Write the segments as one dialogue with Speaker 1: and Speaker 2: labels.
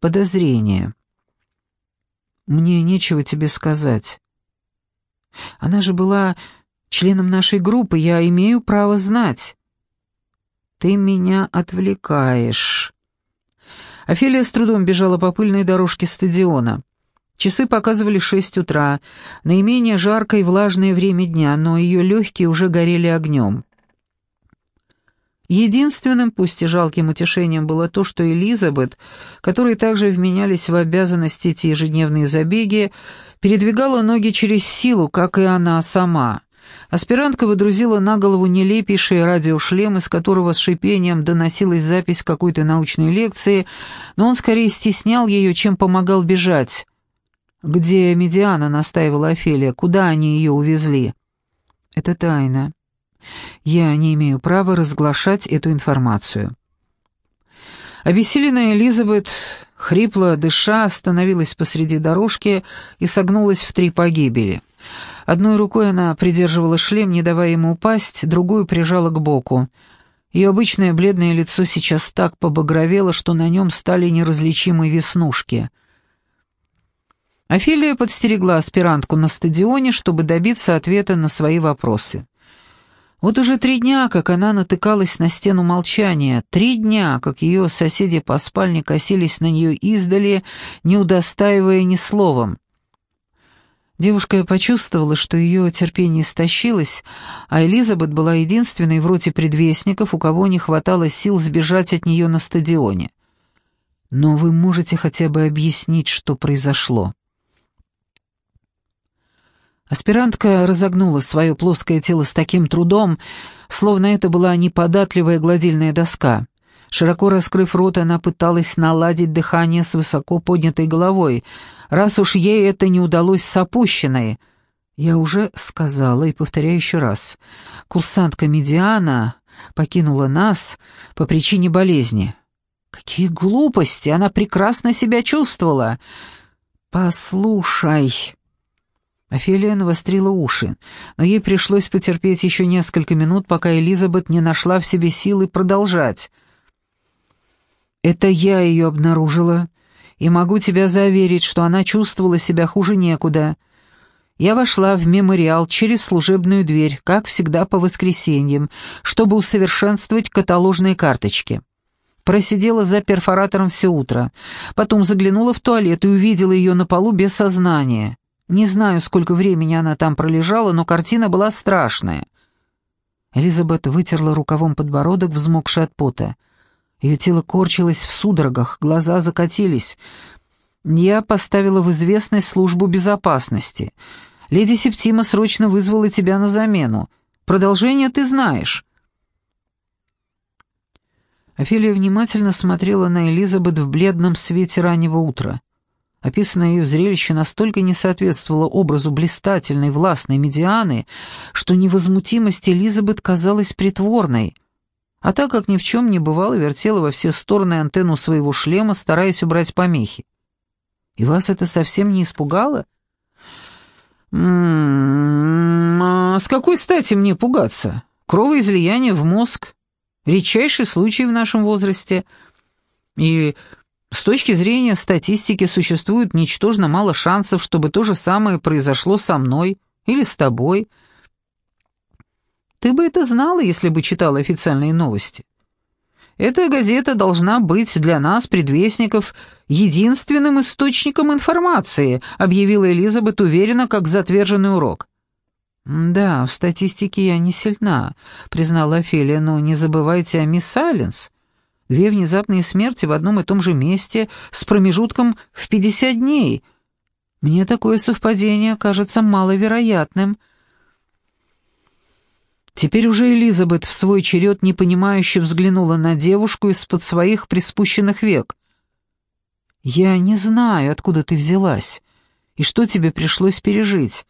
Speaker 1: подозрение. Мне нечего тебе сказать. Она же была членом нашей группы, я имею право знать. Ты меня отвлекаешь. Офелия с трудом бежала по пыльной дорожке стадиона. Часы показывали шесть утра, наименее жаркое и влажное время дня, но ее легкие уже горели огнем. Единственным, пусть и жалким утешением было то, что Элизабет, которой также вменялись в обязанности эти ежедневные забеги, передвигала ноги через силу, как и она сама. Аспирантка выдрузила на голову нелепейший радиошлем, из которого с шипением доносилась запись какой-то научной лекции, но он скорее стеснял ее, чем помогал бежать. «Где Медиана?» — настаивала Офелия. «Куда они ее увезли?» «Это тайна. Я не имею права разглашать эту информацию. Обессиленная Элизабет, хрипло дыша, остановилась посреди дорожки и согнулась в три погибели. Одной рукой она придерживала шлем, не давая ему упасть, другую прижала к боку. Ее обычное бледное лицо сейчас так побагровело, что на нем стали неразличимые веснушки. Офелия подстерегла аспирантку на стадионе, чтобы добиться ответа на свои вопросы. Вот уже три дня, как она натыкалась на стену молчания, три дня, как ее соседи по спальне косились на нее издали, не удостаивая ни словом. Девушка почувствовала, что ее терпение истощилось, а Элизабет была единственной в роте предвестников, у кого не хватало сил сбежать от нее на стадионе. «Но вы можете хотя бы объяснить, что произошло?» Аспирантка разогнула свое плоское тело с таким трудом, словно это была неподатливая гладильная доска. Широко раскрыв рот, она пыталась наладить дыхание с высоко поднятой головой, раз уж ей это не удалось с опущенной. Я уже сказала и повторяю еще раз. Курсантка Медиана покинула нас по причине болезни. Какие глупости! Она прекрасно себя чувствовала. «Послушай», Офелия навострила уши, но ей пришлось потерпеть еще несколько минут, пока Элизабет не нашла в себе силы продолжать. «Это я ее обнаружила, и могу тебя заверить, что она чувствовала себя хуже некуда. Я вошла в мемориал через служебную дверь, как всегда по воскресеньям, чтобы усовершенствовать каталожные карточки». Просидела за перфоратором все утро, потом заглянула в туалет и увидела ее на полу без сознания. Не знаю, сколько времени она там пролежала, но картина была страшная. Элизабет вытерла рукавом подбородок, взмокший от пота. Ее тело корчилось в судорогах, глаза закатились. Я поставила в известность службу безопасности. Леди Септима срочно вызвала тебя на замену. Продолжение ты знаешь. Офелия внимательно смотрела на Элизабет в бледном свете раннего утра. Описанное ее зрелище настолько не соответствовало образу блистательной властной медианы, что невозмутимость Элизабет казалась притворной. А так как ни в чем не бывало, вертела во все стороны антенну своего шлема, стараясь убрать помехи. «И вас это совсем не испугало?» «М-м-м, а с какой стати мне пугаться? Кровоизлияние в мозг — редчайший случай в нашем возрасте». И с точки зрения статистики существует ничтожно мало шансов, чтобы то же самое произошло со мной или с тобой. Ты бы это знала, если бы читала официальные новости. Эта газета должна быть для нас, предвестников, единственным источником информации, объявила Элизабет уверенно, как затверженный урок. «Да, в статистике я не сильна», — признала Офелия, «но не забывайте о мисс Сайленс. Две внезапные смерти в одном и том же месте с промежутком в 50 дней. Мне такое совпадение кажется маловероятным. Теперь уже Элизабет в свой черед непонимающе взглянула на девушку из-под своих приспущенных век. «Я не знаю, откуда ты взялась и что тебе пришлось пережить,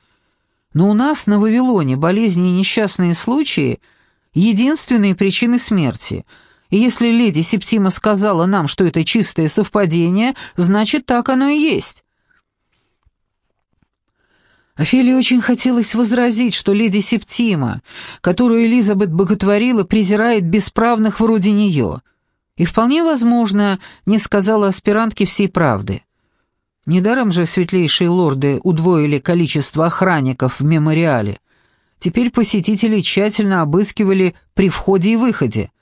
Speaker 1: но у нас на Вавилоне болезни и несчастные случаи — единственные причины смерти — и если леди Септима сказала нам, что это чистое совпадение, значит, так оно и есть». Офелии очень хотелось возразить, что леди Септима, которую Элизабет боготворила, презирает бесправных вроде нее. И вполне возможно, не сказала аспирантке всей правды. Недаром же светлейшие лорды удвоили количество охранников в мемориале. Теперь посетители тщательно обыскивали при входе и выходе.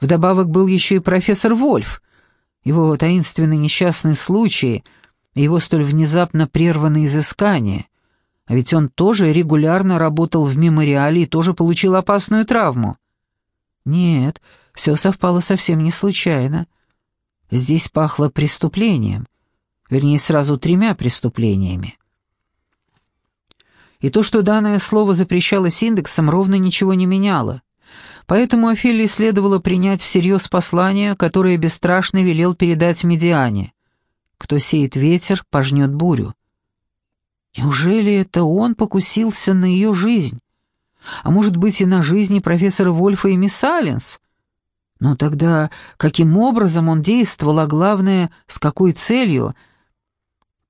Speaker 1: Вдобавок был еще и профессор Вольф. Его таинственный несчастный случай, его столь внезапно прерванное изыскание. А ведь он тоже регулярно работал в мемориале и тоже получил опасную травму. Нет, все совпало совсем не случайно. Здесь пахло преступлением — вернее, сразу тремя преступлениями. И то, что данное слово запрещалось индексом, ровно ничего не меняло. Поэтому Офелии следовало принять всерьез послание, которое бесстрашно велел передать Медиане. «Кто сеет ветер, пожнет бурю». Неужели это он покусился на ее жизнь? А может быть и на жизни профессора Вольфа и мисс Алленс? Но тогда каким образом он действовал, а главное, с какой целью —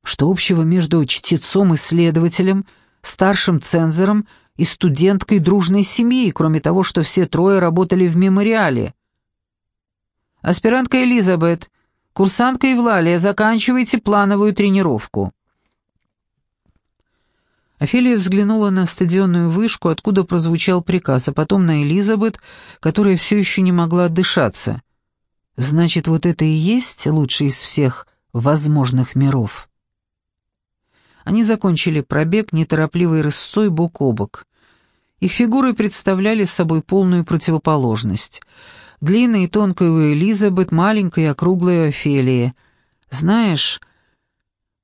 Speaker 1: что общего между чтецом-исследователем, старшим цензором и студенткой дружной семьи, кроме того, что все трое работали в мемориале? «Аспирантка Элизабет, курсантка Евлалия, заканчивайте плановую тренировку». Офелия взглянула на стадионную вышку, откуда прозвучал приказ, а потом на Элизабет, которая все еще не могла дышаться. «Значит, вот это и есть лучший из всех возможных миров». Они закончили пробег неторопливой рысцой бок о бок. Их фигуры представляли собой полную противоположность. Длинная и тонкая у Элизабет, маленькая и округлая у Офелии. «Знаешь,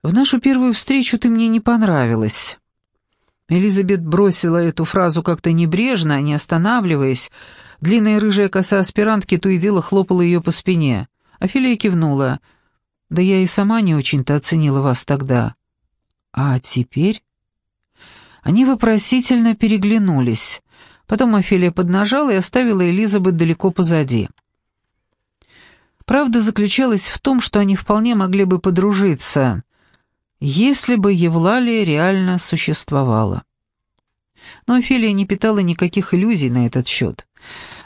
Speaker 1: в нашу первую встречу ты мне не понравилась». Элизабет бросила эту фразу как-то небрежно, не останавливаясь. Длинная рыжая коса аспирантки то и дело хлопала ее по спине. Офелия кивнула. «Да я и сама не очень-то оценила вас тогда». А теперь? Они вопросительно переглянулись. Потом Офелия поднажала и оставила Элизабет далеко позади. Правда заключалась в том, что они вполне могли бы подружиться, если бы Евлалия реально существовала. Но Офелия не питала никаких иллюзий на этот счет.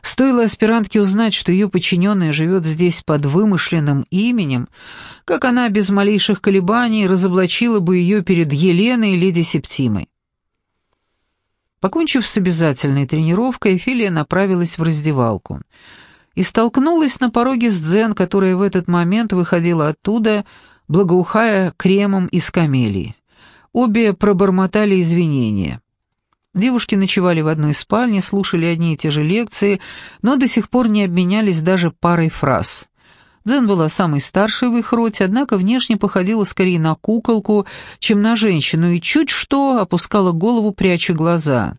Speaker 1: Стоило аспирантке узнать, что ее подчиненная живет здесь под вымышленным именем, как она без малейших колебаний разоблачила бы ее перед Еленой и леди Септимой. Покончив с обязательной тренировкой, Эфилия направилась в раздевалку и столкнулась на пороге с Дзен, которая в этот момент выходила оттуда, благоухая кремом из камелии. Обе пробормотали извинения. Девушки ночевали в одной спальне, слушали одни и те же лекции, но до сих пор не обменялись даже парой фраз. Дзен была самой старшей в их роте, однако внешне походила скорее на куколку, чем на женщину, и чуть что опускала голову, пряча глаза.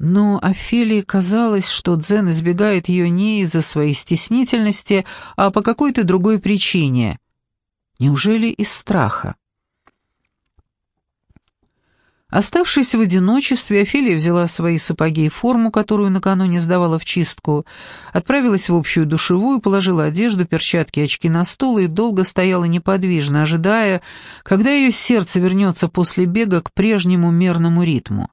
Speaker 1: Но Офелии казалось, что Дзен избегает ее не из-за своей стеснительности, а по какой-то другой причине. Неужели из страха? Оставшись в одиночестве, Офелия взяла свои сапоги и форму, которую накануне сдавала в чистку, отправилась в общую душевую, положила одежду, перчатки очки на стол и долго стояла неподвижно, ожидая, когда ее сердце вернется после бега к прежнему мерному ритму.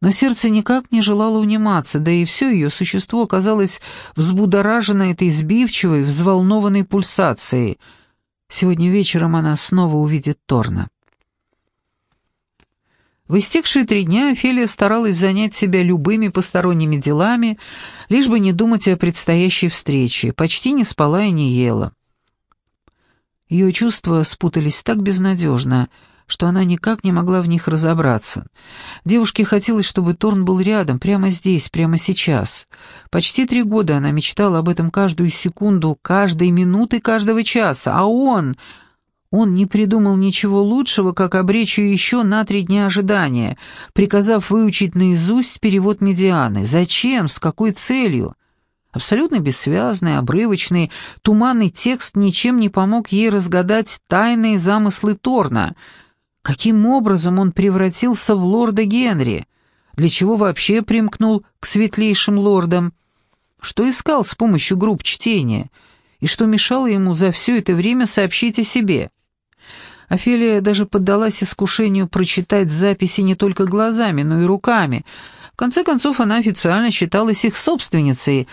Speaker 1: Но сердце никак не желало униматься, да и все ее существо казалось взбудоражено этой сбивчивой, взволнованной пульсацией. Сегодня вечером она снова увидит Торна. В истекшие три дня Офелия старалась занять себя любыми посторонними делами, лишь бы не думать о предстоящей встрече, почти не спала и не ела. Ее чувства спутались так безнадежно, что она никак не могла в них разобраться. Девушке хотелось, чтобы Торн был рядом, прямо здесь, прямо сейчас. Почти три года она мечтала об этом каждую секунду, каждой минуты, каждого часа, а он... Он не придумал ничего лучшего, как обречь ее еще на три дня ожидания, приказав выучить наизусть перевод медианы. Зачем? С какой целью? Абсолютно бессвязный, обрывочный, туманный текст ничем не помог ей разгадать тайные замыслы Торна. Каким образом он превратился в лорда Генри? Для чего вообще примкнул к светлейшим лордам? Что искал с помощью групп чтения? И что мешало ему за все это время сообщить о себе? Офелия даже поддалась искушению прочитать записи не только глазами, но и руками. В конце концов, она официально считалась их собственницей,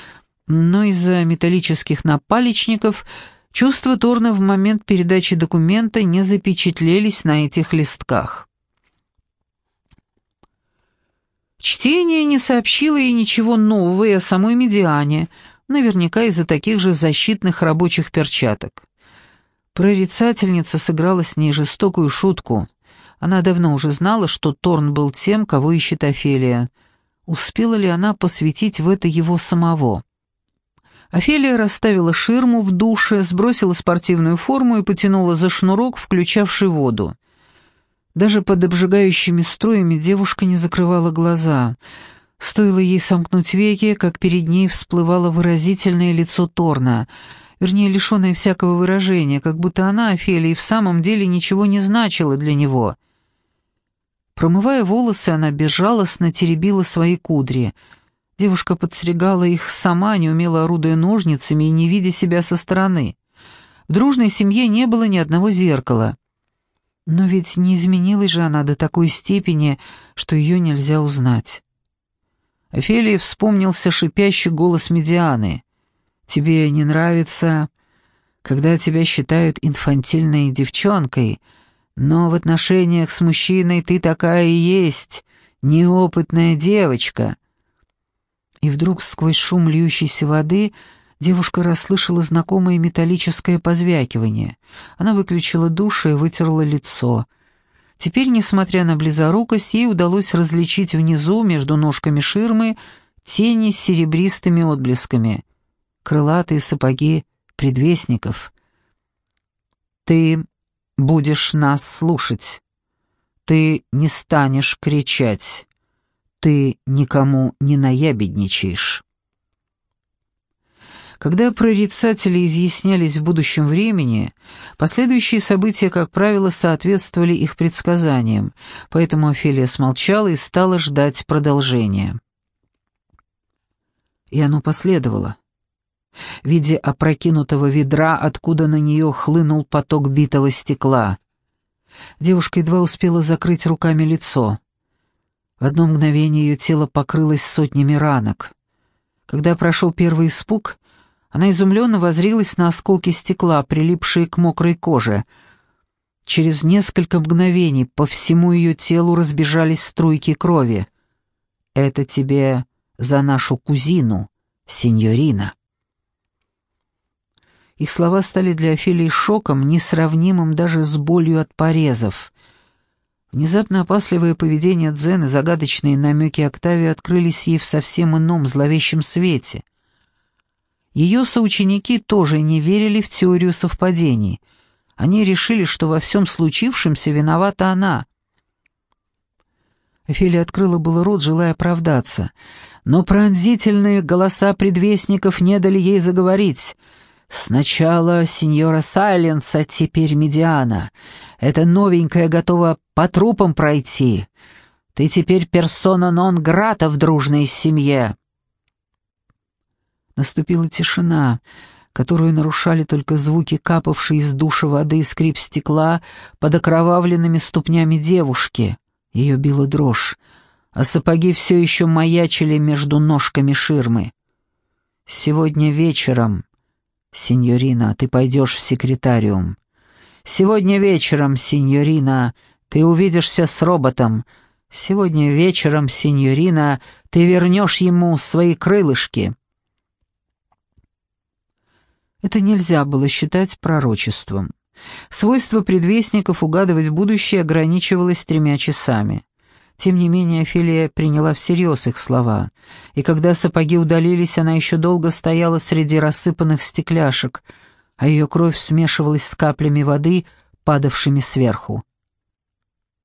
Speaker 1: Но из-за металлических напалечников чувства Торна в момент передачи документа не запечатлелись на этих листках. Чтение не сообщило ей ничего нового и о самой Медиане, наверняка из-за таких же защитных рабочих перчаток. Прорицательница сыграла с ней жестокую шутку. Она давно уже знала, что Торн был тем, кого ищет Офелия. Успела ли она посвятить в это его самого? Офелия расставила ширму в душе, сбросила спортивную форму и потянула за шнурок, включавший воду. Даже под обжигающими струями девушка не закрывала глаза. Стоило ей сомкнуть веки, как перед ней всплывало выразительное лицо Торна, вернее, лишенное всякого выражения, как будто она, Офелия, в самом деле ничего не значила для него. Промывая волосы, она безжалостно теребила свои кудри. Девушка подстригала их сама, неумело орудуя ножницами и не видя себя со стороны. В дружной семье не было ни одного зеркала. Но ведь не изменилась же она до такой степени, что ее нельзя узнать. Офелии вспомнился шипящий голос Медианы. «Тебе не нравится, когда тебя считают инфантильной девчонкой, но в отношениях с мужчиной ты такая и есть, неопытная девочка». И вдруг сквозь шум льющейся воды девушка расслышала знакомое металлическое позвякивание. Она выключила душ и вытерла лицо — Теперь, несмотря на близорукость, ей удалось различить внизу, между ножками ширмы, тени с серебристыми отблесками. Крылатые сапоги предвестников. «Ты будешь нас слушать. Ты не станешь кричать. Ты никому не наябедничаешь». Когда прорицатели изъяснялись в будущем времени, последующие события, как правило, соответствовали их предсказаниям, поэтому Офелия смолчала и стала ждать продолжения. И оно последовало. В виде опрокинутого ведра, откуда на нее хлынул поток битого стекла. Девушка едва успела закрыть руками лицо. В одно мгновение ее тело покрылось сотнями ранок. Когда прошел первый испуг, она изумленно возрилась на осколки стекла, прилипшие к мокрой коже. Через несколько мгновений по всему ее телу разбежались струйки крови. «Это тебе за нашу кузину, сеньорина». Их слова стали для Офелии шоком, несравнимым даже с болью от порезов. Внезапно опасливое поведение Дзен и загадочные намеки Октавии открылись ей в совсем ином зловещем свете. Ее соученики тоже не верили в теорию совпадений. Они решили, что во всем случившемся виновата она. Офелия открыла было рот, желая оправдаться, но пронзительные голоса предвестников не дали ей заговорить. «Сначала сеньора Сайленс, а теперь Медиана. Эта новенькая готова по трупам пройти. Ты теперь персона нон-грата в дружной семье». Наступила тишина, которую нарушали только звуки капавшей из душа воды и скрип стекла под окровавленными ступнями девушки. Ее била дрожь, а сапоги все еще маячили между ножками ширмы. «Сегодня вечером, сеньорина, ты пойдешь в секретариум. Сегодня вечером, сеньорина, ты увидишься с роботом. Сегодня вечером, сеньорина, ты вернешь ему свои крылышки». Это нельзя было считать пророчеством. Свойство предвестников угадывать будущее ограничивалось тремя часами. Тем не менее, Офелия приняла всерьез их слова, и когда сапоги удалились, она еще долго стояла среди рассыпанных стекляшек, а ее кровь смешивалась с каплями воды, падавшими сверху.